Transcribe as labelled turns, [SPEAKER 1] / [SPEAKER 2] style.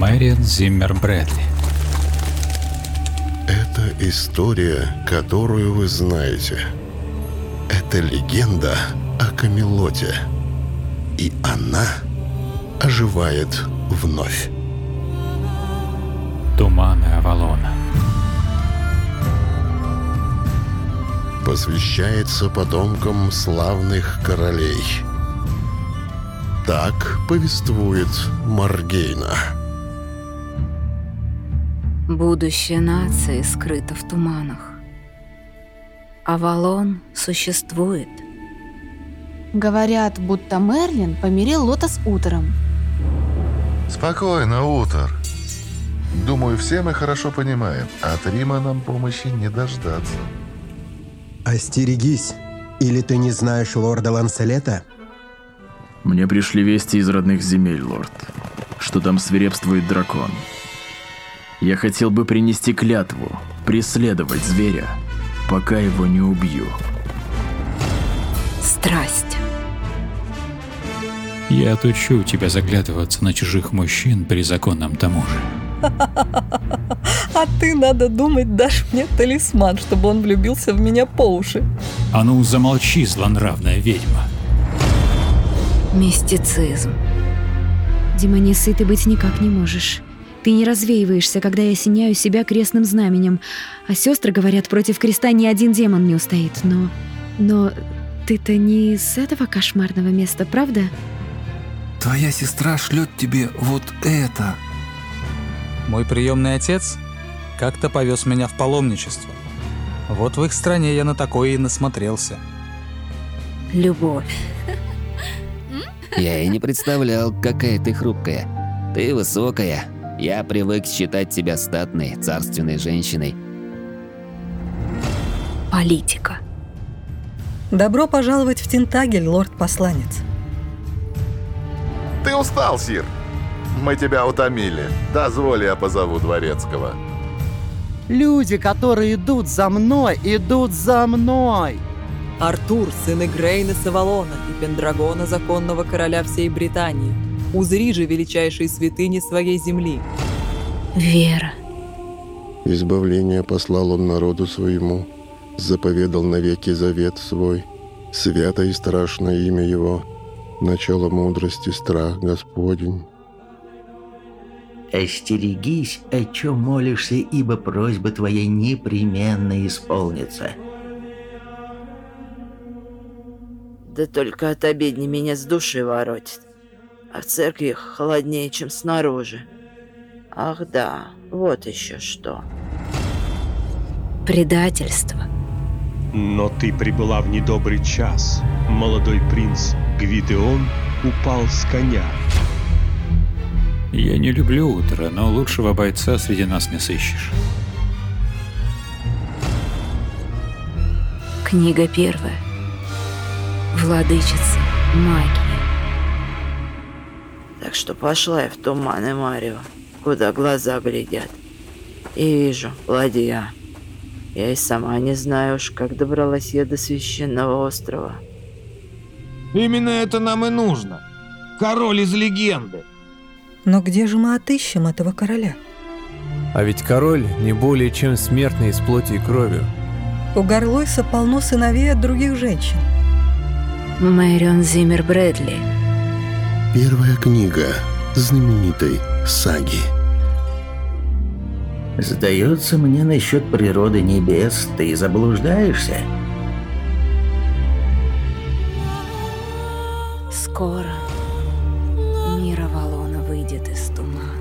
[SPEAKER 1] Мэриан Зиммер Брэдли.
[SPEAKER 2] Это история, которую вы знаете. Это легенда о Камелоте. И она оживает вновь.
[SPEAKER 1] Туманы Авалона.
[SPEAKER 2] Посвящается потомкам славных королей. Так повествует Маргейна.
[SPEAKER 3] Будущее нации скрыто в туманах. Авалон существует.
[SPEAKER 4] Говорят, будто Мерлин помирил Лотос утром.
[SPEAKER 5] Спокойно, Утор. Думаю, все мы хорошо понимаем, от Рима нам помощи не дождаться.
[SPEAKER 6] Остерегись. Или ты не знаешь лорда Ланселета?
[SPEAKER 7] Мне пришли вести из родных земель, лорд, что там свирепствует дракон. Я хотел бы принести клятву, преследовать зверя, пока его не убью.
[SPEAKER 3] Страсть.
[SPEAKER 1] Я отучу тебя заглядываться на чужих мужчин при законном тому же.
[SPEAKER 8] А ты, надо думать, дашь мне талисман, чтобы он влюбился в меня по уши.
[SPEAKER 1] А ну замолчи, злонравная ведьма.
[SPEAKER 3] Мистицизм.
[SPEAKER 4] Демонессой ты быть никак не можешь. Ты не развеиваешься, когда я осеняю себя крестным знаменем, а сестры говорят, против креста ни один демон не устоит. Но... но ты-то не из этого кошмарного места, правда?
[SPEAKER 9] Твоя сестра шлет тебе вот это.
[SPEAKER 10] Мой приемный отец как-то повез меня в паломничество. Вот в их стране я на такое и насмотрелся.
[SPEAKER 3] Любовь.
[SPEAKER 11] Я и не представлял, какая ты хрупкая. Ты высокая. Я привык считать тебя статной, царственной женщиной.
[SPEAKER 3] Политика.
[SPEAKER 8] Добро пожаловать в Тинтагель, лорд-посланец.
[SPEAKER 5] Ты устал, Сир? Мы тебя утомили. Дозволь, я позову Дворецкого.
[SPEAKER 12] Люди, которые идут за мной, идут за мной.
[SPEAKER 8] Артур, сын Игрейна Савалона и Пендрагона, законного короля всей Британии. Узри же величайшие святыни своей земли.
[SPEAKER 3] Вера.
[SPEAKER 2] Избавление послал он народу своему, заповедал навеки завет свой. Свято и страшное имя его, начало мудрости страх Господень.
[SPEAKER 13] «Остерегись, о чем молишься, ибо просьба твоя непременно исполнится».
[SPEAKER 14] Да только от обедни меня с души воротит, а в церкви холоднее, чем снаружи. Ах да, вот еще что.
[SPEAKER 3] Предательство.
[SPEAKER 15] Но ты прибыла в недобрый час. Молодой принц Гвидеон упал с коня.
[SPEAKER 1] Я не люблю утро, но лучшего бойца среди нас не сыщешь.
[SPEAKER 3] Книга первая. Владычица магии.
[SPEAKER 14] Так что пошла я в туманы Марева, куда глаза глядят. И вижу ладья. Я и сама не знаю уж, как добралась я до священного острова.
[SPEAKER 16] Именно это нам и нужно. Король из легенды.
[SPEAKER 8] Но где же мы отыщем этого короля?
[SPEAKER 17] А ведь король не более чем смертный из плоти и крови.
[SPEAKER 8] У Горлойса полно сыновей от других женщин.
[SPEAKER 3] Мэрион Зиммер Брэдли.
[SPEAKER 2] Первая книга знаменитой саги.
[SPEAKER 13] Сдается мне насчет природы небес, ты заблуждаешься.
[SPEAKER 3] Скоро мир Авалона выйдет из тумана.